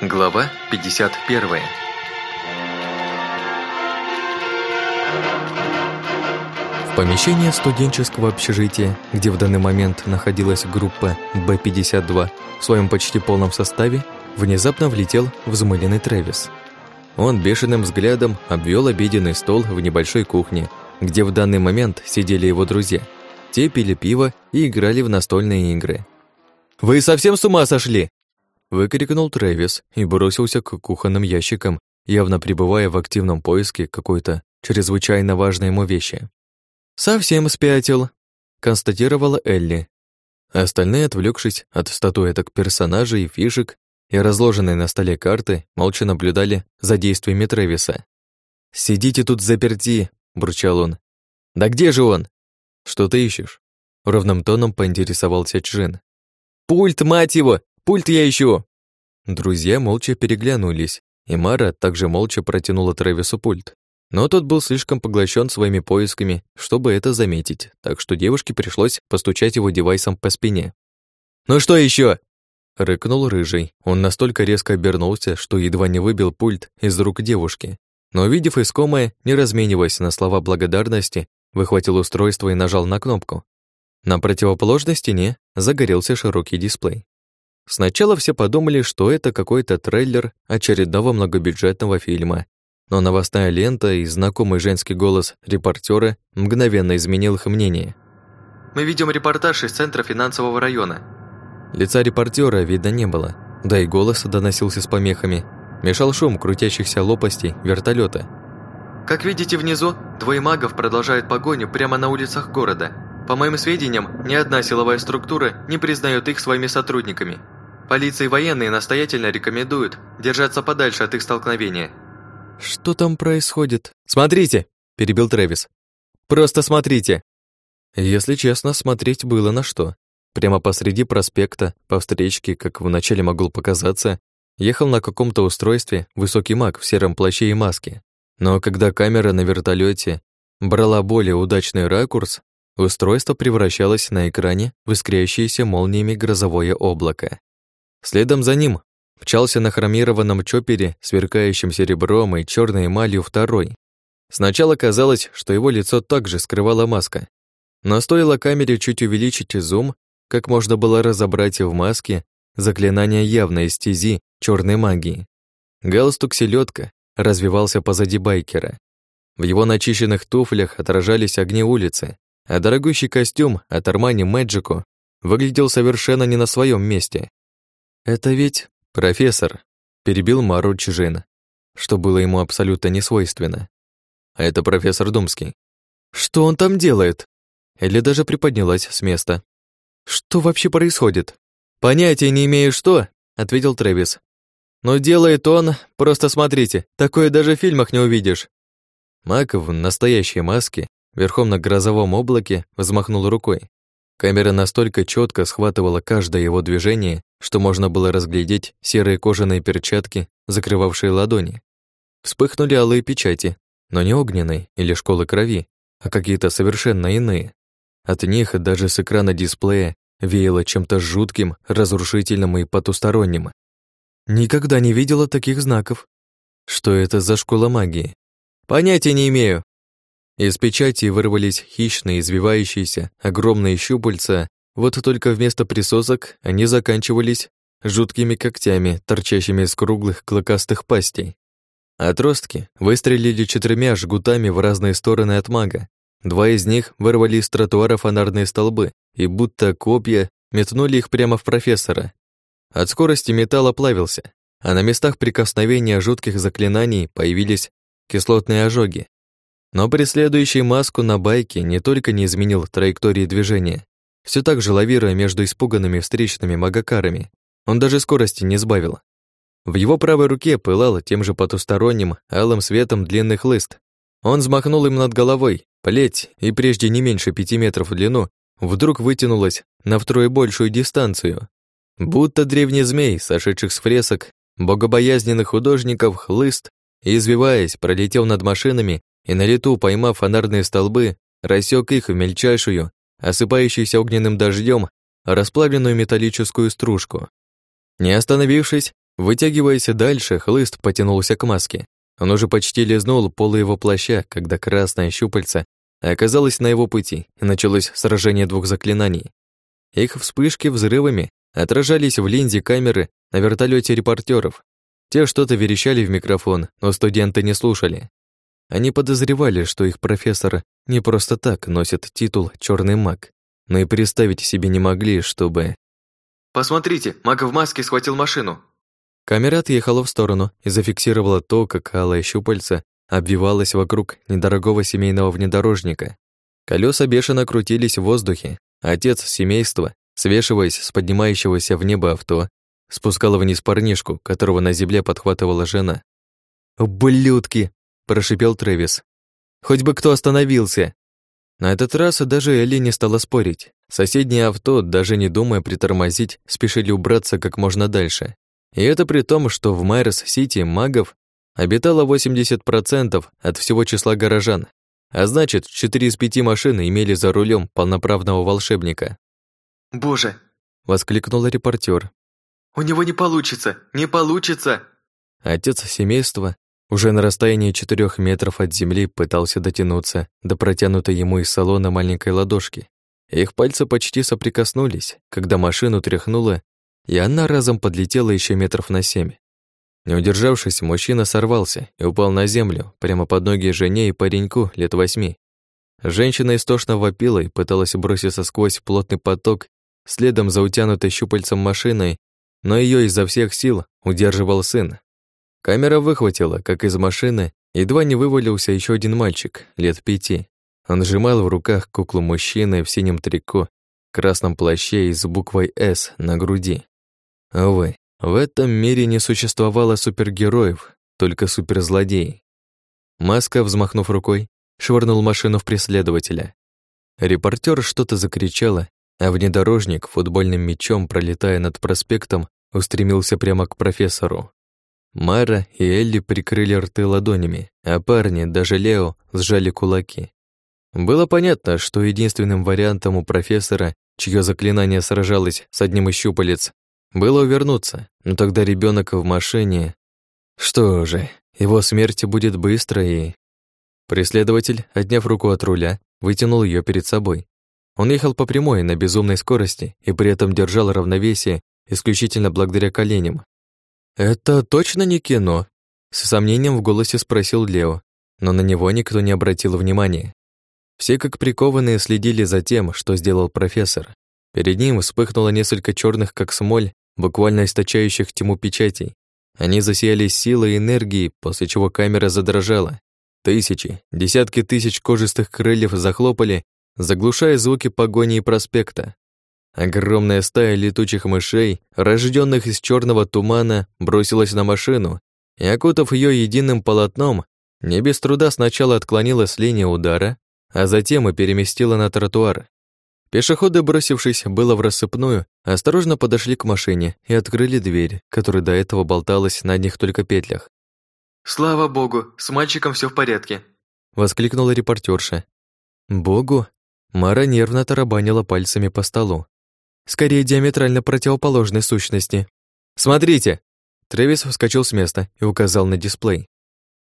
Глава 51 В помещении студенческого общежития, где в данный момент находилась группа Б-52 в своем почти полном составе, внезапно влетел взмыленный Трэвис. Он бешеным взглядом обвел обеденный стол в небольшой кухне, где в данный момент сидели его друзья. Те пили пиво и играли в настольные игры. «Вы совсем с ума сошли?» Выкрикнул Трэвис и бросился к кухонным ящикам, явно пребывая в активном поиске какой-то чрезвычайно важной ему вещи. «Совсем спятил», — констатировала Элли. Остальные, отвлекшись от статуэток персонажей и фишек и разложенной на столе карты, молча наблюдали за действиями Трэвиса. «Сидите тут заперти», — бурчал он. «Да где же он?» «Что ты ищешь?» Ровным тоном поинтересовался Чжин. «Пульт, мать его! Пульт я ищу!» Друзья молча переглянулись, и Мара также молча протянула Трэвису пульт. Но тот был слишком поглощен своими поисками, чтобы это заметить, так что девушке пришлось постучать его девайсом по спине. «Ну что еще? рыкнул Рыжий. Он настолько резко обернулся, что едва не выбил пульт из рук девушки. Но, увидев искомое, не размениваясь на слова благодарности, выхватил устройство и нажал на кнопку. На противоположной стене загорелся широкий дисплей. Сначала все подумали, что это какой-то трейлер очередного многобюджетного фильма, но новостная лента и знакомый женский голос репортера мгновенно изменил их мнение. «Мы ведем репортаж из центра финансового района». Лица репортера видно не было, да и голос доносился с помехами. Мешал шум крутящихся лопастей вертолета. «Как видите внизу, двое магов продолжают погоню прямо на улицах города. По моим сведениям, ни одна силовая структура не признает их своими сотрудниками. Полиция и военные настоятельно рекомендуют держаться подальше от их столкновения. «Что там происходит?» «Смотрите!» – перебил Трэвис. «Просто смотрите!» Если честно, смотреть было на что. Прямо посреди проспекта, по встречке, как вначале могло показаться, ехал на каком-то устройстве высокий маг в сером плаще и маске. Но когда камера на вертолете брала более удачный ракурс, Устройство превращалось на экране в искрящееся молниями грозовое облако. Следом за ним мчался на хромированном чопере, сверкающим серебром и черной эмалью второй. Сначала казалось, что его лицо также скрывала маска. Но стоило камере чуть увеличить зум, как можно было разобрать в маске заклинание явной стези черной магии. Галстук селедка развивался позади байкера. В его начищенных туфлях отражались огни улицы, а дорогущий костюм от Армани Мэджико выглядел совершенно не на своем месте. «Это ведь профессор», — перебил Мару Чжин, что было ему абсолютно не свойственно. «А это профессор Думский». «Что он там делает?» Элли даже приподнялась с места. «Что вообще происходит?» «Понятия не имею, что», — ответил Трэвис. «Но делает он, просто смотрите, такое даже в фильмах не увидишь». Мак в настоящей маске верхом на грозовом облаке, взмахнул рукой. Камера настолько четко схватывала каждое его движение, что можно было разглядеть серые кожаные перчатки, закрывавшие ладони. Вспыхнули алые печати, но не огненные или школы крови, а какие-то совершенно иные. От них даже с экрана дисплея веяло чем-то жутким, разрушительным и потусторонним. Никогда не видела таких знаков. Что это за школа магии? Понятия не имею, из печати вырвались хищные, извивающиеся, огромные щупальца, вот только вместо присосок они заканчивались жуткими когтями, торчащими из круглых клыкастых пастей. Отростки выстрелили четырьмя жгутами в разные стороны от мага. Два из них вырвали из тротуара фонарные столбы и будто копья метнули их прямо в профессора. От скорости металл оплавился, а на местах прикосновения жутких заклинаний появились кислотные ожоги, но преследующий маску на байке не только не изменил траектории движения, все так же лавируя между испуганными встречными магакарами, он даже скорости не сбавил. В его правой руке пылал тем же потусторонним, алым светом длинный хлыст. Он взмахнул им над головой, плеть, и прежде не меньше пяти метров в длину, вдруг вытянулась на втрое большую дистанцию. Будто древний змей, сошедших с фресок, богобоязненных художников, хлыст, извиваясь, пролетел над машинами и на лету, поймав фонарные столбы, рассек их в мельчайшую, осыпающуюся огненным дождем, расплавленную металлическую стружку. Не остановившись, Вытягиваясь дальше, хлыст потянулся к маске. Он уже почти лизнул пол его плаща, когда красное щупальце оказалось на его пути, и началось сражение двух заклинаний. Их вспышки взрывами отражались в линзе камеры на вертолете репортеров. Те что-то верещали в микрофон, но студенты не слушали. Они подозревали, что их профессор не просто так носит титул «Черный маг», но и представить себе не могли, чтобы... «Посмотрите, маг в маске схватил машину!» Камера отъехала в сторону и зафиксировала то, как алая щупальца обвивалась вокруг недорогого семейного внедорожника. Колеса бешено крутились в воздухе. Отец семейства, свешиваясь с поднимающегося в небо авто, спускала вниз парнишку, которого на земле подхватывала жена. «Ублюдки!» – прошипел Трэвис. «Хоть бы кто остановился!» На этот раз даже Элли не стала спорить. Соседнее авто, даже не думая притормозить, спешили убраться как можно дальше. И это при том, что в Майерс-Сити магов обитало 80% от всего числа горожан, а значит, 4 из 5 машин имели за рулем полноправного волшебника. «Боже!» — воскликнул репортер. «У него не получится! Не получится!» Отец семейства уже на расстоянии четырех метров от земли пытался дотянуться до протянутой ему из салона маленькой ладошки. Их пальцы почти соприкоснулись, когда машину тряхнуло и она разом подлетела еще метров на семь. Не удержавшись, мужчина сорвался и упал на землю, прямо под ноги жене и пареньку лет восьми. Женщина истошно вопила и пыталась броситься сквозь плотный поток, следом за утянутой щупальцем машиной, но ее изо всех сил удерживал сын. Камера выхватила, как из машины, едва не вывалился еще один мальчик, лет пяти. Он сжимал в руках куклу мужчины в синем трико, красном плаще и с буквой «С» на груди. Увы, в этом мире не существовало супергероев, только суперзлодеи. Маска, взмахнув рукой, швырнул машину в преследователя. Репортер что-то закричала, а внедорожник, футбольным мячом пролетая над проспектом, устремился прямо к профессору. Мара и Элли прикрыли рты ладонями, а парни, даже Лео, сжали кулаки. Было понятно, что единственным вариантом у профессора, чье заклинание сражалось с одним из щупалец, было увернуться, но тогда ребенок в машине... Что же, его смерть будет быстро и... Преследователь, отняв руку от руля, вытянул ее перед собой. Он ехал по прямой на безумной скорости и при этом держал равновесие исключительно благодаря коленям. «Это точно не кино?» С сомнением в голосе спросил Лео, но на него никто не обратил внимания. Все как прикованные следили за тем, что сделал профессор. Перед ним вспыхнуло несколько черных, как смоль, буквально источающих тьму печатей. Они засияли силой и энергией, после чего камера задрожала. Тысячи, десятки тысяч кожистых крыльев захлопали, заглушая звуки погони и проспекта. Огромная стая летучих мышей, рожденных из черного тумана, бросилась на машину и, окутав ее единым полотном, не без труда сначала отклонила с линии удара, а затем и переместила на тротуар. Пешеходы, бросившись было в рассыпную, осторожно подошли к машине и открыли дверь, которая до этого болталась на одних только петлях. «Слава богу, с мальчиком все в порядке», — воскликнула репортерша. «Богу?» Мара нервно тарабанила пальцами по столу. «Скорее диаметрально противоположной сущности. Смотрите!» Трэвис вскочил с места и указал на дисплей.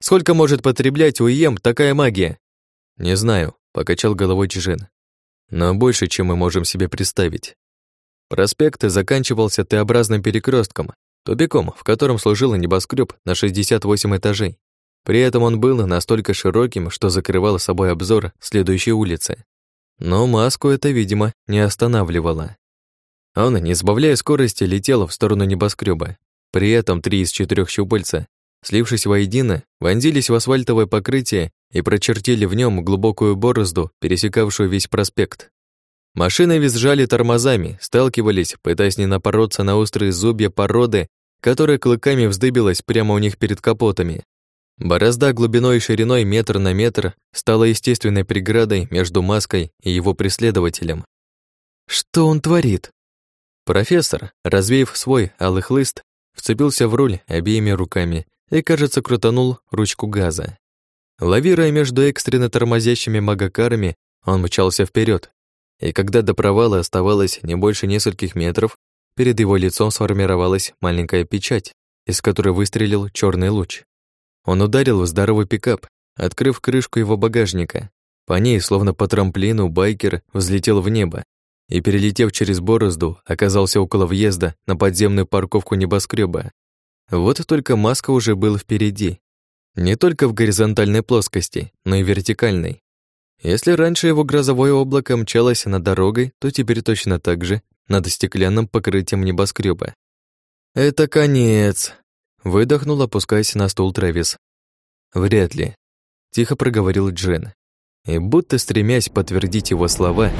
«Сколько может потреблять УИМ такая магия?» «Не знаю», — покачал головой Чжин но больше, чем мы можем себе представить. Проспект заканчивался Т-образным перекрестком, тупиком, в котором служил небоскреб на 68 этажей. При этом он был настолько широким, что закрывал собой обзор следующей улицы. Но маску это, видимо, не останавливало. Он, не сбавляя скорости, летел в сторону небоскреба. При этом три из четырех щупальца, слившись воедино, вонзились в асфальтовое покрытие и прочертили в нем глубокую борозду, пересекавшую весь проспект. Машины визжали тормозами, сталкивались, пытаясь не напороться на острые зубья породы, которая клыками вздыбилась прямо у них перед капотами. Борозда глубиной и шириной метр на метр стала естественной преградой между маской и его преследователем. Что он творит? Профессор, развеяв свой алый хлыст, вцепился в руль обеими руками и, кажется, крутанул ручку газа. Лавируя между экстренно тормозящими магакарами, он мчался вперед, и когда до провала оставалось не больше нескольких метров, перед его лицом сформировалась маленькая печать, из которой выстрелил черный луч. Он ударил в здоровый пикап, открыв крышку его багажника. По ней, словно по трамплину, байкер взлетел в небо и, перелетев через борозду, оказался около въезда на подземную парковку небоскреба. Вот только Маска уже был впереди. Не только в горизонтальной плоскости, но и вертикальной. Если раньше его грозовое облако мчалось над дорогой, то теперь точно так же над стеклянным покрытием небоскреба. «Это конец!» — выдохнул, опускаясь на стул Трэвис. «Вряд ли», — тихо проговорил Джен. И будто стремясь подтвердить его слова,